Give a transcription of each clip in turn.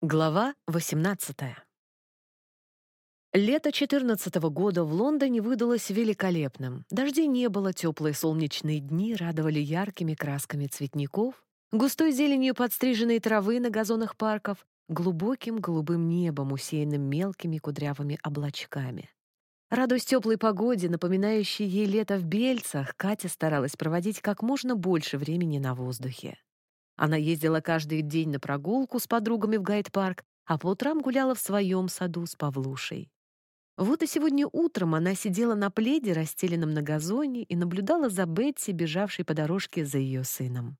Глава 18 Лето 14 -го года в Лондоне выдалось великолепным. Дождей не было, теплые солнечные дни радовали яркими красками цветников, густой зеленью подстриженной травы на газонах парков, глубоким голубым небом, усеянным мелкими кудрявыми облачками. Радуясь теплой погоде, напоминающей ей лето в Бельцах, Катя старалась проводить как можно больше времени на воздухе. Она ездила каждый день на прогулку с подругами в гайд-парк, а по утрам гуляла в своем саду с Павлушей. Вот и сегодня утром она сидела на пледе, расстеленном на газоне, и наблюдала за Бетти, бежавшей по дорожке за ее сыном.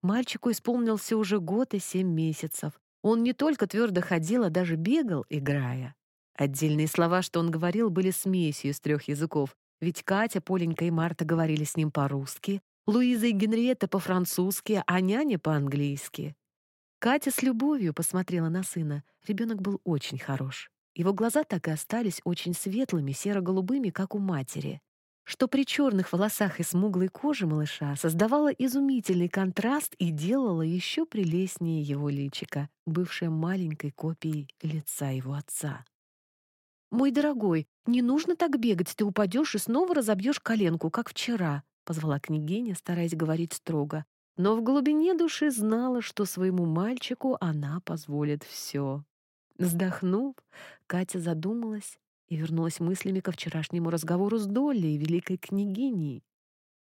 Мальчику исполнился уже год и семь месяцев. Он не только твердо ходил, а даже бегал, играя. Отдельные слова, что он говорил, были смесью из трех языков, ведь Катя, Поленька и Марта говорили с ним по-русски, Луиза и Генриетта по-французски, а няня по-английски. Катя с любовью посмотрела на сына. Ребенок был очень хорош. Его глаза так и остались очень светлыми, серо-голубыми, как у матери. Что при черных волосах и смуглой коже малыша создавало изумительный контраст и делало еще прелестнее его личико, бывшее маленькой копией лица его отца. «Мой дорогой, не нужно так бегать, ты упадешь и снова разобьешь коленку, как вчера», позвала княгиня, стараясь говорить строго, но в глубине души знала, что своему мальчику она позволит все. Вздохнув, Катя задумалась и вернулась мыслями ко вчерашнему разговору с Долли, великой княгиней.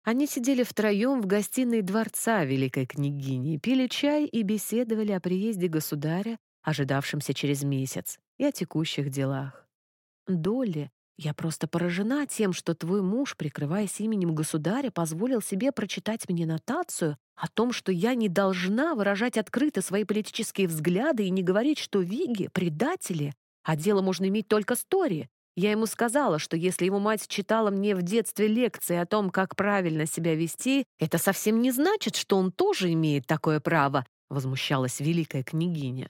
Они сидели втроем в гостиной дворца великой княгини, пили чай и беседовали о приезде государя, ожидавшемся через месяц, и о текущих делах. Долли я просто поражена тем, что твой муж, прикрываясь именем государя, позволил себе прочитать мне нотацию о том, что я не должна выражать открыто свои политические взгляды и не говорить, что Виги — предатели, а дело можно иметь только с Тори. Я ему сказала, что если его мать читала мне в детстве лекции о том, как правильно себя вести, это совсем не значит, что он тоже имеет такое право, — возмущалась великая княгиня.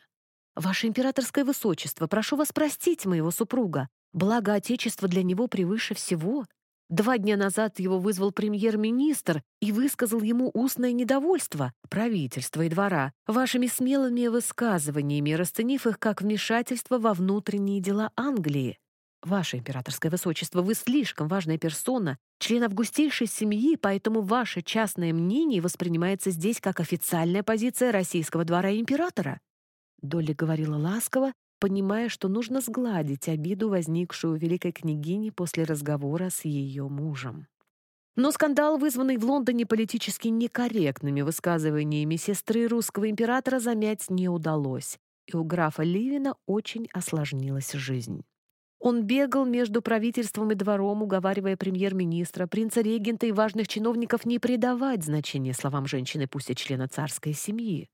«Ваше императорское высочество, прошу вас простить моего супруга. Благо Отечество для него превыше всего. Два дня назад его вызвал премьер-министр и высказал ему устное недовольство правительства и двора вашими смелыми высказываниями, расценив их как вмешательство во внутренние дела Англии. Ваше императорское высочество, вы слишком важная персона, член августейшей семьи, поэтому ваше частное мнение воспринимается здесь как официальная позиция российского двора императора. Долли говорила ласково, понимая, что нужно сгладить обиду, возникшую у великой княгини после разговора с ее мужем. Но скандал, вызванный в Лондоне политически некорректными высказываниями сестры русского императора, замять не удалось, и у графа Ливина очень осложнилась жизнь. Он бегал между правительством и двором, уговаривая премьер-министра, принца-регента и важных чиновников не придавать значения словам женщины, пусть и члена царской семьи.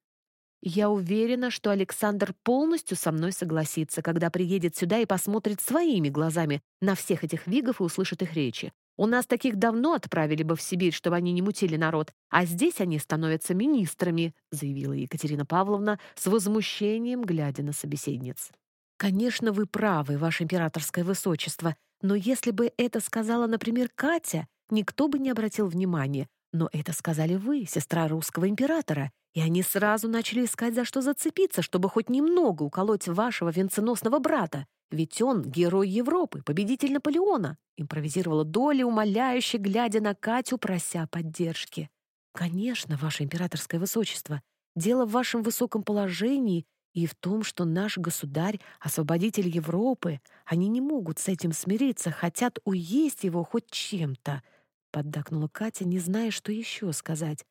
Я уверена, что Александр полностью со мной согласится, когда приедет сюда и посмотрит своими глазами на всех этих вигов и услышит их речи. У нас таких давно отправили бы в Сибирь, чтобы они не мутили народ, а здесь они становятся министрами», заявила Екатерина Павловна с возмущением, глядя на собеседниц. «Конечно, вы правы, ваше императорское высочество, но если бы это сказала, например, Катя, никто бы не обратил внимания. Но это сказали вы, сестра русского императора, и они сразу начали искать, за что зацепиться, чтобы хоть немного уколоть вашего венценосного брата. Ведь он — герой Европы, победитель Наполеона», — импровизировала Доля, умоляюще глядя на Катю, прося поддержки. «Конечно, ваше императорское высочество, дело в вашем высоком положении и в том, что наш государь — освободитель Европы. Они не могут с этим смириться, хотят уесть его хоть чем-то», — поддакнула Катя, не зная, что еще сказать.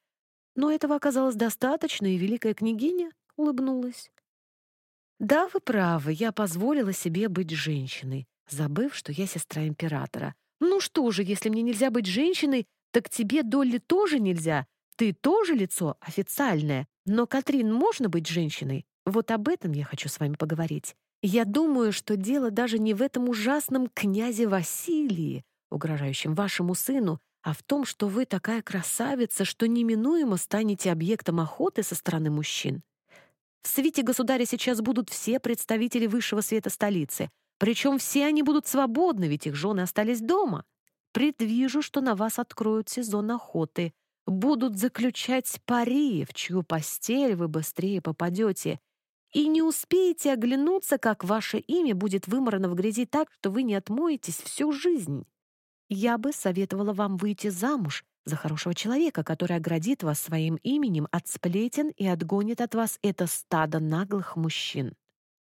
Но этого оказалось достаточно, и великая княгиня улыбнулась. «Да, вы правы, я позволила себе быть женщиной, забыв, что я сестра императора. Ну что же, если мне нельзя быть женщиной, так тебе, Долли, тоже нельзя. Ты тоже лицо официальное. Но, Катрин, можно быть женщиной? Вот об этом я хочу с вами поговорить. Я думаю, что дело даже не в этом ужасном князе Василии, угрожающем вашему сыну, а в том, что вы такая красавица, что неминуемо станете объектом охоты со стороны мужчин. В свите государя сейчас будут все представители высшего света столицы, причем все они будут свободны, ведь их жены остались дома. Предвижу, что на вас откроют сезон охоты, будут заключать пари, в чью постель вы быстрее попадете. и не успеете оглянуться, как ваше имя будет выморано в грязи так, что вы не отмоетесь всю жизнь. Я бы советовала вам выйти замуж за хорошего человека, который оградит вас своим именем от сплетен и отгонит от вас это стадо наглых мужчин.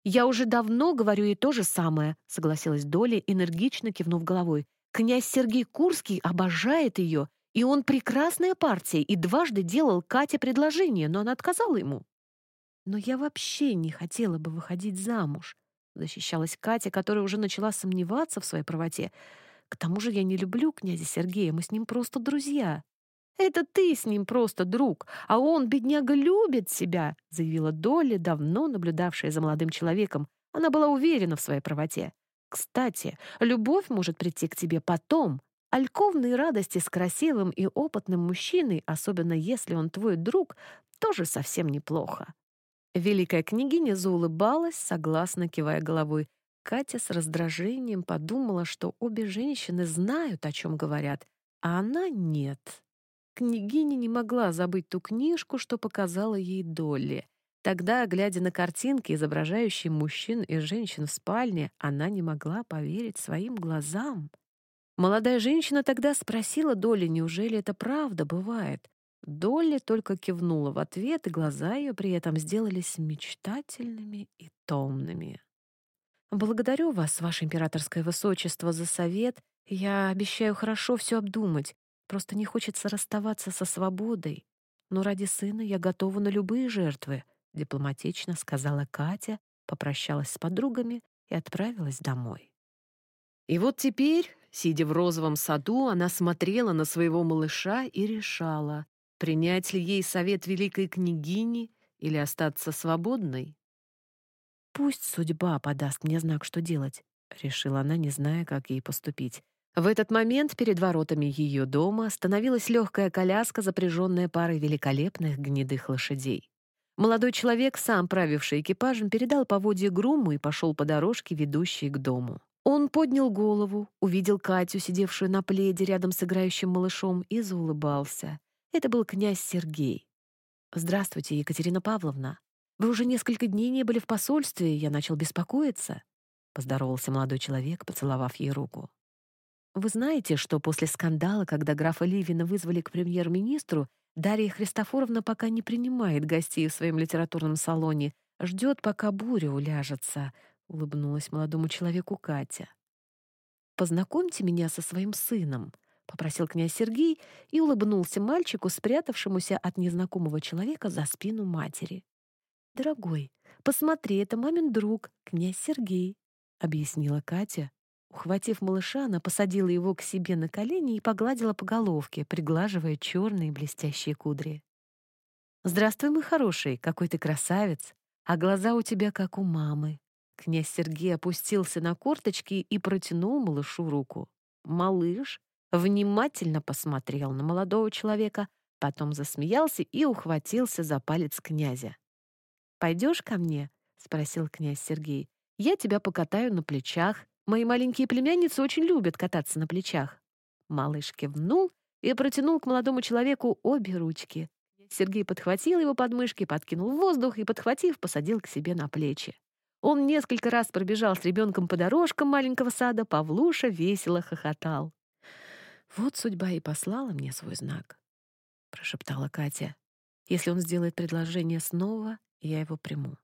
«Я уже давно говорю ей то же самое», — согласилась Доля, энергично кивнув головой. «Князь Сергей Курский обожает ее, и он прекрасная партия, и дважды делал Кате предложение, но она отказала ему». «Но я вообще не хотела бы выходить замуж», — защищалась Катя, которая уже начала сомневаться в своей правоте. «К тому же я не люблю князя Сергея, мы с ним просто друзья». «Это ты с ним просто друг, а он, бедняга, любит себя», заявила Долли, давно наблюдавшая за молодым человеком. Она была уверена в своей правоте. «Кстати, любовь может прийти к тебе потом. Альковные радости с красивым и опытным мужчиной, особенно если он твой друг, тоже совсем неплохо». Великая княгиня заулыбалась, согласно кивая головой. Катя с раздражением подумала, что обе женщины знают, о чем говорят, а она нет. Княгиня не могла забыть ту книжку, что показала ей Долли. Тогда, глядя на картинки, изображающие мужчин и женщин в спальне, она не могла поверить своим глазам. Молодая женщина тогда спросила Долли, неужели это правда бывает. Долли только кивнула в ответ, и глаза ее при этом сделались мечтательными и томными. «Благодарю вас, ваше императорское высочество, за совет. Я обещаю хорошо все обдумать. Просто не хочется расставаться со свободой. Но ради сына я готова на любые жертвы», — дипломатично сказала Катя, попрощалась с подругами и отправилась домой. И вот теперь, сидя в розовом саду, она смотрела на своего малыша и решала, принять ли ей совет великой княгини или остаться свободной. «Пусть судьба подаст мне знак, что делать», — решила она, не зная, как ей поступить. В этот момент перед воротами ее дома остановилась легкая коляска, запряженная парой великолепных гнедых лошадей. Молодой человек, сам правивший экипажем, передал поводье груму и пошел по дорожке, ведущей к дому. Он поднял голову, увидел Катю, сидевшую на пледе рядом с играющим малышом, и заулыбался. Это был князь Сергей. «Здравствуйте, Екатерина Павловна. Вы уже несколько дней не были в посольстве, я начал беспокоиться», — поздоровался молодой человек, поцеловав ей руку. Вы знаете, что после скандала, когда графа Ливина вызвали к премьер-министру, Дарья Христофоровна пока не принимает гостей в своем литературном салоне, ждет, пока буря уляжется, — улыбнулась молодому человеку Катя. «Познакомьте меня со своим сыном», — попросил князь Сергей и улыбнулся мальчику, спрятавшемуся от незнакомого человека за спину матери. «Дорогой, посмотри, это мамин друг, князь Сергей», — объяснила Катя, Ухватив малыша, она посадила его к себе на колени и погладила по головке, приглаживая черные блестящие кудри. «Здравствуй, мой хороший, какой ты красавец! А глаза у тебя как у мамы!» Князь Сергей опустился на корточки и протянул малышу руку. Малыш внимательно посмотрел на молодого человека, потом засмеялся и ухватился за палец князя. «Пойдешь ко мне?» — спросил князь Сергей. «Я тебя покатаю на плечах, Мои маленькие племянницы очень любят кататься на плечах». Малыш кивнул и протянул к молодому человеку обе ручки. Сергей подхватил его подмышки, подкинул в воздух и, подхватив, посадил к себе на плечи. Он несколько раз пробежал с ребенком по дорожкам маленького сада, Павлуша весело хохотал. «Вот судьба и послала мне свой знак», — прошептала Катя. «Если он сделает предложение снова, я его приму».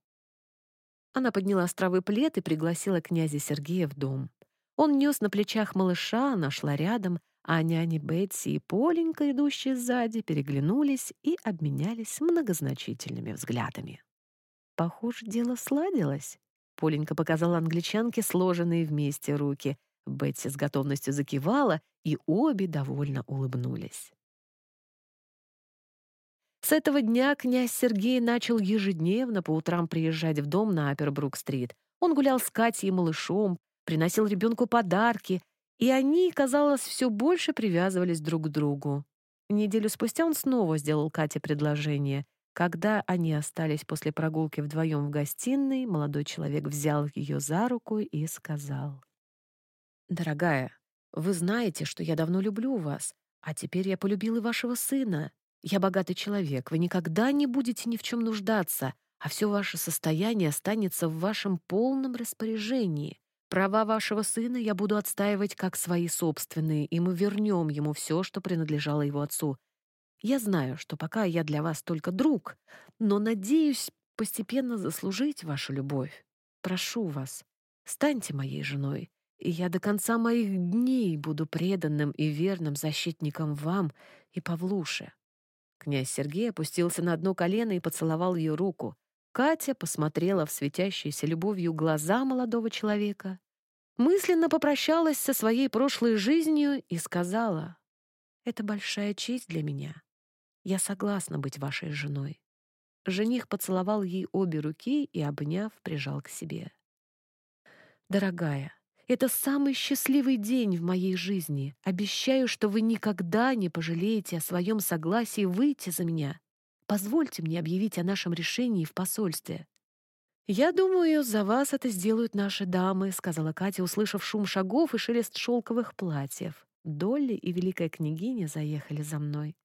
Она подняла с травы плед и пригласила князя Сергея в дом. Он нес на плечах малыша, она шла рядом, а няни Бетси и Поленька, идущие сзади, переглянулись и обменялись многозначительными взглядами. Похоже, дело сладилось. Поленька показала англичанке сложенные вместе руки. Бетси с готовностью закивала, и обе довольно улыбнулись. С этого дня князь Сергей начал ежедневно по утрам приезжать в дом на Апербрук-стрит. Он гулял с Катей и малышом, приносил ребенку подарки, и они, казалось, все больше привязывались друг к другу. Неделю спустя он снова сделал Кате предложение. Когда они остались после прогулки вдвоем в гостиной, молодой человек взял ее за руку и сказал. «Дорогая, вы знаете, что я давно люблю вас, а теперь я полюбил и вашего сына. Я богатый человек, вы никогда не будете ни в чем нуждаться, а все ваше состояние останется в вашем полном распоряжении. Права вашего сына я буду отстаивать как свои собственные, и мы вернем ему все, что принадлежало его отцу. Я знаю, что пока я для вас только друг, но надеюсь постепенно заслужить вашу любовь. Прошу вас, станьте моей женой, и я до конца моих дней буду преданным и верным защитником вам и Павлуше». Князь Сергей опустился на одно колено и поцеловал ее руку. Катя посмотрела в светящиеся любовью глаза молодого человека, мысленно попрощалась со своей прошлой жизнью и сказала, «Это большая честь для меня. Я согласна быть вашей женой». Жених поцеловал ей обе руки и, обняв, прижал к себе. «Дорогая, это самый счастливый день в моей жизни. Обещаю, что вы никогда не пожалеете о своем согласии выйти за меня. Позвольте мне объявить о нашем решении в посольстве». «Я думаю, за вас это сделают наши дамы», — сказала Катя, услышав шум шагов и шелест шелковых платьев. Долли и великая княгиня заехали за мной.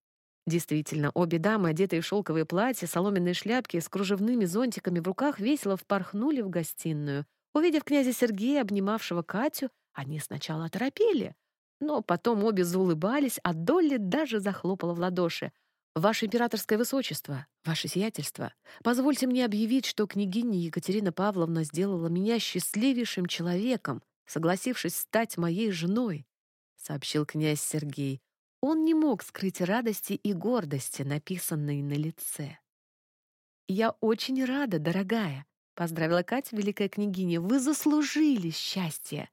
Действительно, обе дамы, одетые в шелковые платья, соломенные шляпки с кружевными зонтиками в руках, весело впорхнули в гостиную. Увидев князя Сергея, обнимавшего Катю, они сначала оторопели, но потом обе заулыбались, а Долли даже захлопала в ладоши — «Ваше императорское высочество, ваше сиятельство, позвольте мне объявить, что княгиня Екатерина Павловна сделала меня счастливейшим человеком, согласившись стать моей женой», — сообщил князь Сергей. Он не мог скрыть радости и гордости, написанные на лице. «Я очень рада, дорогая», — поздравила Катя, великая княгиня. «Вы заслужили счастье».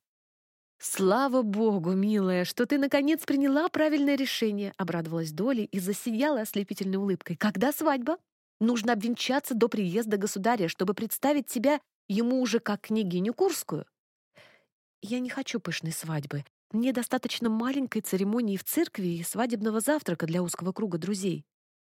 «Слава богу, милая, что ты, наконец, приняла правильное решение», — обрадовалась Доли и засияла ослепительной улыбкой. «Когда свадьба? Нужно обвенчаться до приезда государя, чтобы представить тебя ему уже как княгиню Курскую». «Я не хочу пышной свадьбы. Мне достаточно маленькой церемонии в церкви и свадебного завтрака для узкого круга друзей».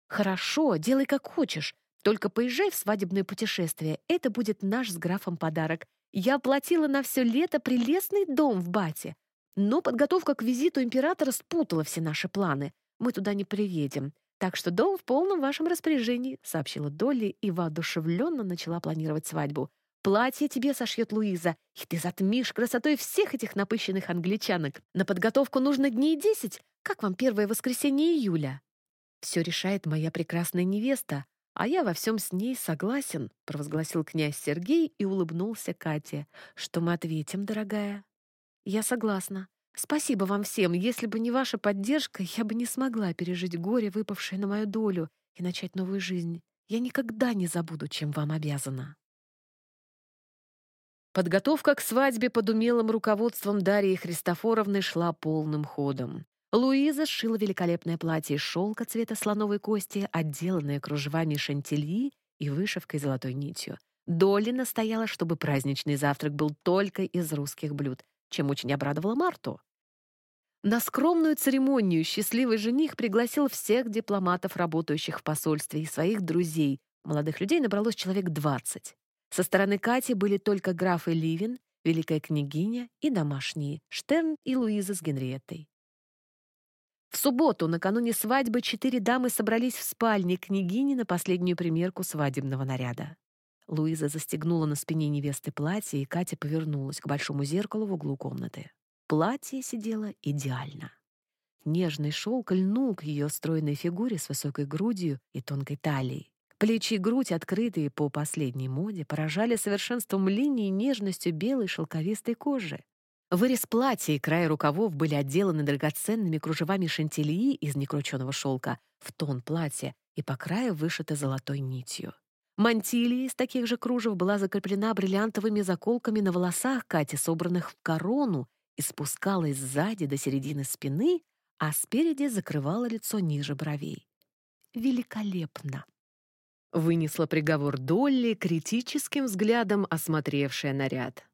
«Хорошо, делай как хочешь. Только поезжай в свадебное путешествие. Это будет наш с графом подарок. Я оплатила на все лето прелестный дом в Бате. Но подготовка к визиту императора спутала все наши планы. Мы туда не приедем. Так что дом в полном вашем распоряжении», — сообщила Долли и воодушевленно начала планировать свадьбу. «Платье тебе сошьет Луиза, и ты затмишь красотой всех этих напыщенных англичанок. На подготовку нужно дней десять. Как вам первое воскресенье июля?» «Все решает моя прекрасная невеста», «А я во всем с ней согласен», — провозгласил князь Сергей и улыбнулся Кате. «Что мы ответим, дорогая?» «Я согласна. Спасибо вам всем. Если бы не ваша поддержка, я бы не смогла пережить горе, выпавшее на мою долю, и начать новую жизнь. Я никогда не забуду, чем вам обязана». Подготовка к свадьбе под умелым руководством Дарьи Христофоровны шла полным ходом. Луиза сшила великолепное платье из шелка цвета слоновой кости, отделанное кружевами шантильи и вышивкой золотой нитью. Долли настояла, чтобы праздничный завтрак был только из русских блюд, чем очень обрадовала Марту. На скромную церемонию счастливый жених пригласил всех дипломатов, работающих в посольстве, и своих друзей. Молодых людей набралось человек 20. Со стороны Кати были только графы Ливин, великая княгиня и домашние, Штерн и Луиза с Генриеттой. В субботу, накануне свадьбы, четыре дамы собрались в спальне княгини на последнюю примерку свадебного наряда. Луиза застегнула на спине невесты платье, и Катя повернулась к большому зеркалу в углу комнаты. Платье сидело идеально. Нежный шелк льнул к ее стройной фигуре с высокой грудью и тонкой талией. Плечи и грудь, открытые по последней моде, поражали совершенством линий и нежностью белой шелковистой кожи. Вырез платья и края рукавов были отделаны драгоценными кружевами шантильи из некрученного шелка в тон платья и по краю вышиты золотой нитью. Мантилья из таких же кружев была закреплена бриллиантовыми заколками на волосах Кати, собранных в корону, и спускалась сзади до середины спины, а спереди закрывала лицо ниже бровей. Великолепно! Вынесла приговор Долли, критическим взглядом осмотревшая наряд.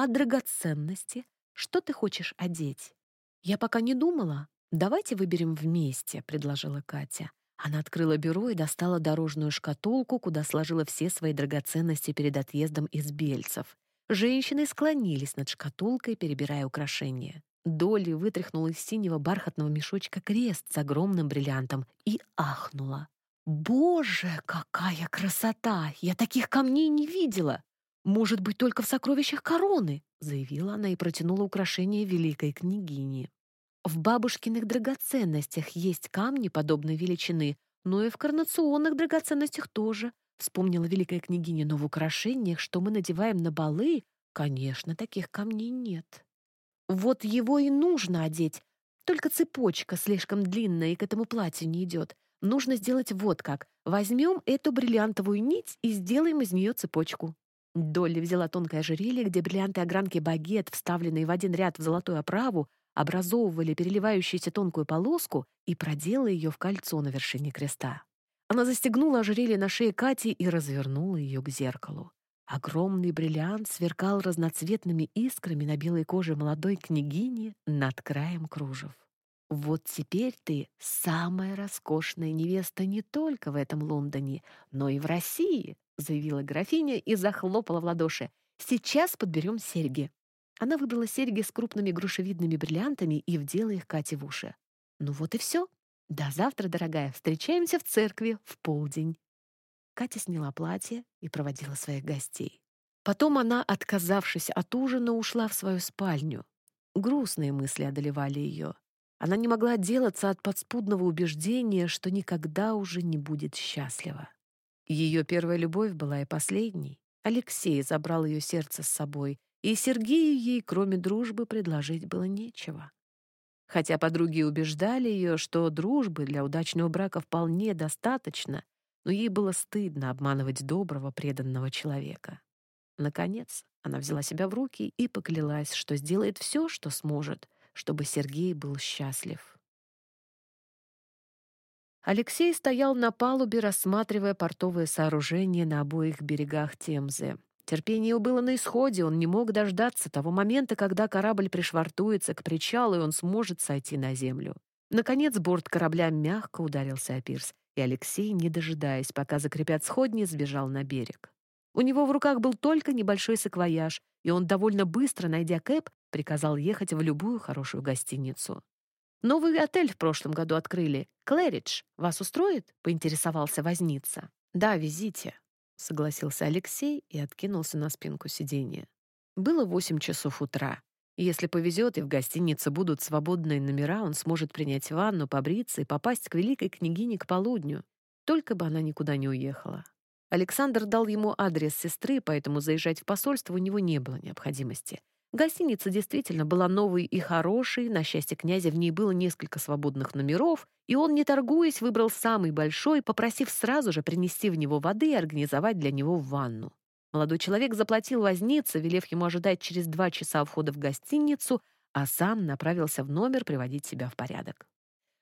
А драгоценности? Что ты хочешь одеть? Я пока не думала. Давайте выберем вместе, предложила Катя. Она открыла бюро и достала дорожную шкатулку, куда сложила все свои драгоценности перед отъездом из Бельцев. Женщины склонились над шкатулкой, перебирая украшения. Долли вытряхнула из синего бархатного мешочка крест с огромным бриллиантом и ахнула. «Боже, какая красота! Я таких камней не видела! Может быть, только в сокровищах короны!» заявила она и протянула украшение великой княгини. В бабушкиных драгоценностях есть камни подобной величины, но и в коронационных драгоценностях тоже, вспомнила великая княгиня, но в украшениях, что мы надеваем на балы, конечно, таких камней нет. Вот его и нужно одеть, только цепочка слишком длинная и к этому платью не идет. Нужно сделать вот как. Возьмем эту бриллиантовую нить и сделаем из нее цепочку. Долли взяла тонкое ожерелье, где бриллианты огранки багет, вставленные в один ряд в золотую оправу, образовывали переливающуюся тонкую полоску и продела ее в кольцо на вершине креста. Она застегнула ожерелье на шее Кати и развернула ее к зеркалу. Огромный бриллиант сверкал разноцветными искрами на белой коже молодой княгини над краем кружев. «Вот теперь ты самая роскошная невеста не только в этом Лондоне, но и в России», заявила графиня и захлопала в ладоши. «Сейчас подберем серьги». Она выбрала серьги с крупными грушевидными бриллиантами и вдела их Кате в уши. «Ну вот и все. До завтра, дорогая. Встречаемся в церкви в полдень». Катя сняла платье и проводила своих гостей. Потом она, отказавшись от ужина, ушла в свою спальню. Грустные мысли одолевали ее. Она не могла отделаться от подспудного убеждения, что никогда уже не будет счастлива. Ее первая любовь была и последней. Алексей забрал ее сердце с собой, и Сергею ей, кроме дружбы, предложить было нечего. Хотя подруги убеждали ее, что дружбы для удачного брака вполне достаточно, но ей было стыдно обманывать доброго, преданного человека. Наконец, она взяла себя в руки и поклялась, что сделает все, что сможет, чтобы Сергей был счастлив. Алексей стоял на палубе, рассматривая портовые сооружения на обоих берегах Темзы. Терпение его было на исходе, он не мог дождаться того момента, когда корабль пришвартуется к причалу, и он сможет сойти на землю. Наконец борт корабля мягко ударился о пирс, и Алексей, не дожидаясь, пока закрепят сходни, сбежал на берег. У него в руках был только небольшой саквояж, и он довольно быстро, найдя Кэп, приказал ехать в любую хорошую гостиницу. «Новый отель в прошлом году открыли. Клэридж. Вас устроит?» — поинтересовался возница. «Да, везите», — согласился Алексей и откинулся на спинку сиденья. Было восемь часов утра. Если повезет и в гостинице будут свободные номера, он сможет принять ванну, побриться и попасть к великой княгине к полудню. Только бы она никуда не уехала. Александр дал ему адрес сестры, поэтому заезжать в посольство у него не было необходимости. Гостиница действительно была новой и хорошей, на счастье князя в ней было несколько свободных номеров, и он, не торгуясь, выбрал самый большой, попросив сразу же принести в него воды и организовать для него ванну. Молодой человек заплатил вознице, велев ему ожидать через два часа входа в гостиницу, а сам направился в номер приводить себя в порядок.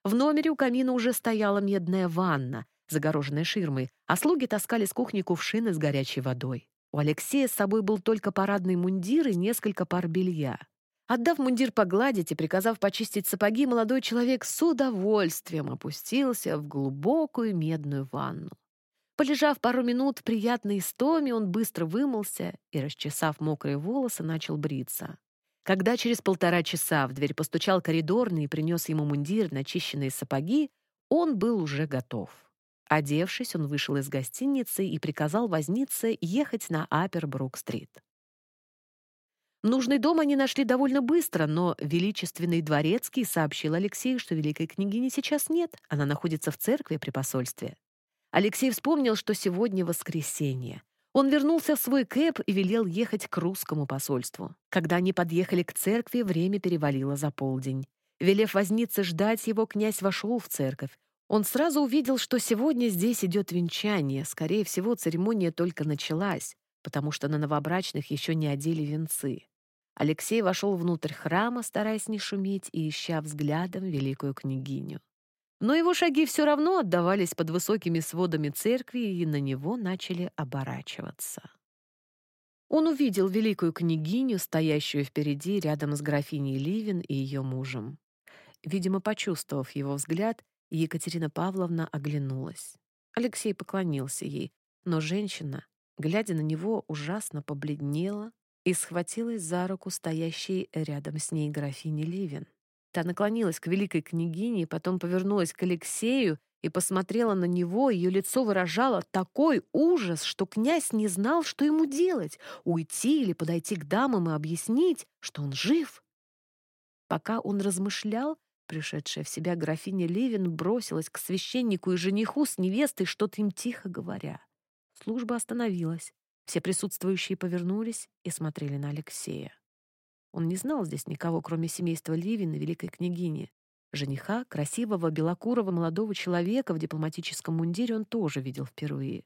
В номере у камина уже стояла медная ванна, загороженная ширмой, а слуги таскали с кухни кувшины с горячей водой. У Алексея с собой был только парадный мундир и несколько пар белья. Отдав мундир погладить и приказав почистить сапоги, молодой человек с удовольствием опустился в глубокую медную ванну. Полежав пару минут в приятной истоме, он быстро вымылся и, расчесав мокрые волосы, начал бриться. Когда через полтора часа в дверь постучал коридорный и принес ему мундир, начищенные сапоги, он был уже готов. Одевшись, он вышел из гостиницы и приказал вознице ехать на Апербрук-стрит. Нужный дом они нашли довольно быстро, но величественный дворецкий сообщил Алексею, что великой княгини сейчас нет, она находится в церкви при посольстве. Алексей вспомнил, что сегодня воскресенье. Он вернулся в свой кэп и велел ехать к русскому посольству. Когда они подъехали к церкви, время перевалило за полдень. Велев вознице ждать его, князь вошел в церковь. Он сразу увидел, что сегодня здесь идет венчание. Скорее всего, церемония только началась, потому что на новобрачных еще не одели венцы. Алексей вошел внутрь храма, стараясь не шуметь и ища взглядом великую княгиню. Но его шаги все равно отдавались под высокими сводами церкви, и на него начали оборачиваться. Он увидел великую княгиню, стоящую впереди рядом с графиней Ливин и ее мужем. Видимо, почувствовав его взгляд, Екатерина Павловна оглянулась. Алексей поклонился ей, но женщина, глядя на него, ужасно побледнела и схватилась за руку стоящей рядом с ней графини Ливин. Та наклонилась к великой княгине, потом повернулась к Алексею и посмотрела на него, ее лицо выражало такой ужас, что князь не знал, что ему делать — уйти или подойти к дамам и объяснить, что он жив. Пока он размышлял, пришедшая в себя графиня Левин бросилась к священнику и жениху с невестой, что-то им тихо говоря. Служба остановилась. Все присутствующие повернулись и смотрели на Алексея. Он не знал здесь никого, кроме семейства Ливин и великой княгини. Жениха, красивого белокурого молодого человека в дипломатическом мундире он тоже видел впервые.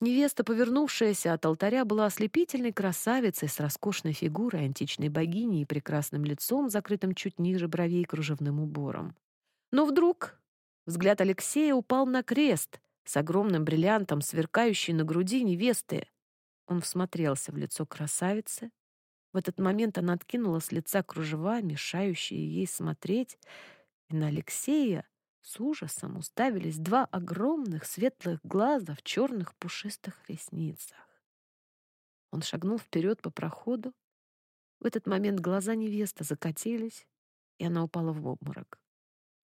Невеста, повернувшаяся от алтаря, была ослепительной красавицей с роскошной фигурой античной богини и прекрасным лицом, закрытым чуть ниже бровей кружевным убором. Но вдруг взгляд Алексея упал на крест с огромным бриллиантом, сверкающий на груди невесты. Он всмотрелся в лицо красавицы, в этот момент она откинула с лица кружева, мешающие ей смотреть, и на Алексея с ужасом уставились два огромных светлых глаза в черных пушистых ресницах. Он шагнул вперед по проходу. В этот момент глаза невесты закатились, и она упала в обморок.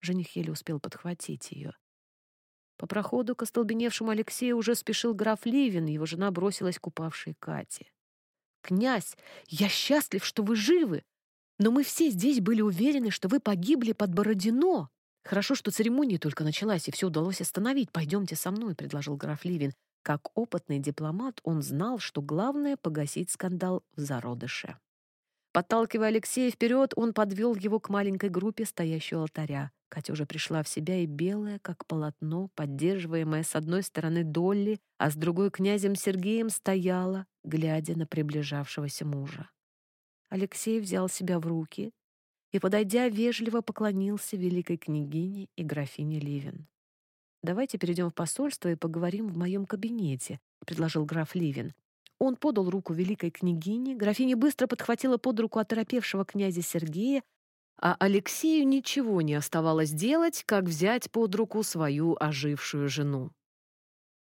Жених еле успел подхватить ее. По проходу к остолбеневшему Алексею уже спешил граф Ливин, его жена бросилась к упавшей Кате. «Князь, я счастлив, что вы живы, но мы все здесь были уверены, что вы погибли под Бородино. Хорошо, что церемония только началась, и все удалось остановить. Пойдемте со мной», — предложил граф Ливин. Как опытный дипломат он знал, что главное — погасить скандал в зародыше. Подталкивая Алексея вперед, он подвел его к маленькой группе, стоящей у алтаря. Уже пришла в себя и белая, как полотно, поддерживаемая с одной стороны Долли, а с другой князем Сергеем стояла, глядя на приближавшегося мужа. Алексей взял себя в руки и, подойдя, вежливо поклонился великой княгине и графине Ливин. «Давайте перейдем в посольство и поговорим в моем кабинете», — предложил граф Ливин. Он подал руку великой княгине, графиня быстро подхватила под руку оторопевшего князя Сергея, а Алексею ничего не оставалось делать, как взять под руку свою ожившую жену.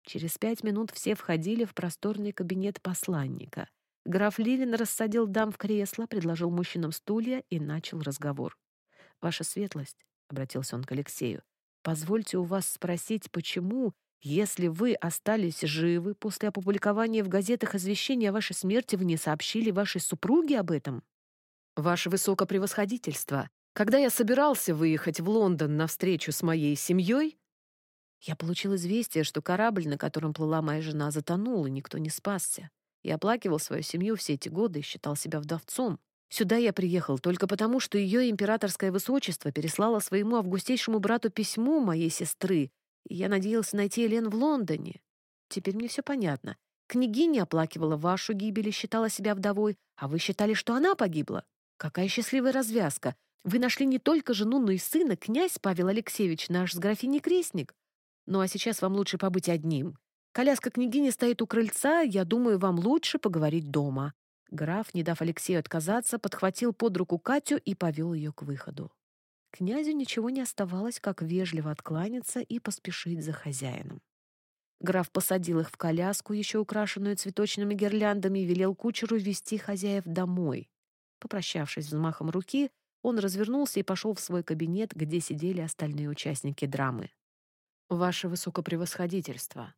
Через пять минут все входили в просторный кабинет посланника. Граф Ливин рассадил дам в кресло, предложил мужчинам стулья и начал разговор. «Ваша светлость», — обратился он к Алексею, — «позвольте у вас спросить, почему, если вы остались живы после опубликования в газетах извещения о вашей смерти, вы не сообщили вашей супруге об этом?» «Ваше высокопревосходительство, когда я собирался выехать в Лондон на встречу с моей семьей, я получил известие, что корабль, на котором плыла моя жена, затонул, и никто не спасся. Я оплакивал свою семью все эти годы и считал себя вдовцом. Сюда я приехал только потому, что ее императорское высочество переслало своему августейшему брату письмо моей сестры, и я надеялся найти Элен в Лондоне. Теперь мне все понятно. Княгиня оплакивала вашу гибель и считала себя вдовой, а вы считали, что она погибла. Какая счастливая развязка! Вы нашли не только жену, но и сына, князь Павел Алексеевич, наш с графиней крестник. Ну а сейчас вам лучше побыть одним. Коляска княгини стоит у крыльца, я думаю, вам лучше поговорить дома». Граф, не дав Алексею отказаться, подхватил под руку Катю и повел ее к выходу. Князю ничего не оставалось, как вежливо откланяться и поспешить за хозяином. Граф посадил их в коляску, еще украшенную цветочными гирляндами, и велел кучеру вести хозяев домой. Попрощавшись взмахом руки, он развернулся и пошел в свой кабинет, где сидели остальные участники драмы. «Ваше высокопревосходительство,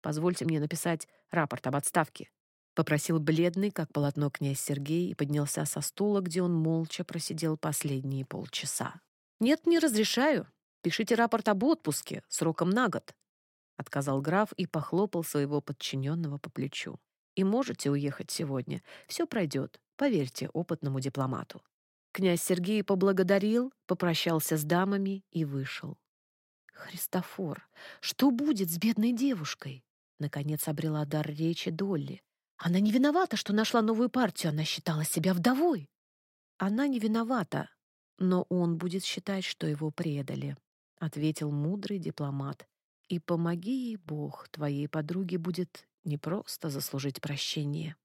позвольте мне написать рапорт об отставке», попросил бледный, как полотно князь Сергей, и поднялся со стула, где он молча просидел последние полчаса. «Нет, не разрешаю. Пишите рапорт об отпуске сроком на год», отказал граф и похлопал своего подчиненного по плечу. «И можете уехать сегодня. Все пройдет. Поверьте опытному дипломату». Князь Сергей поблагодарил, попрощался с дамами и вышел. «Христофор, что будет с бедной девушкой?» Наконец обрела дар речи Долли. «Она не виновата, что нашла новую партию, она считала себя вдовой». «Она не виновата, но он будет считать, что его предали», — ответил мудрый дипломат. «И помоги ей, Бог, твоей подруге будет не просто заслужить прощение,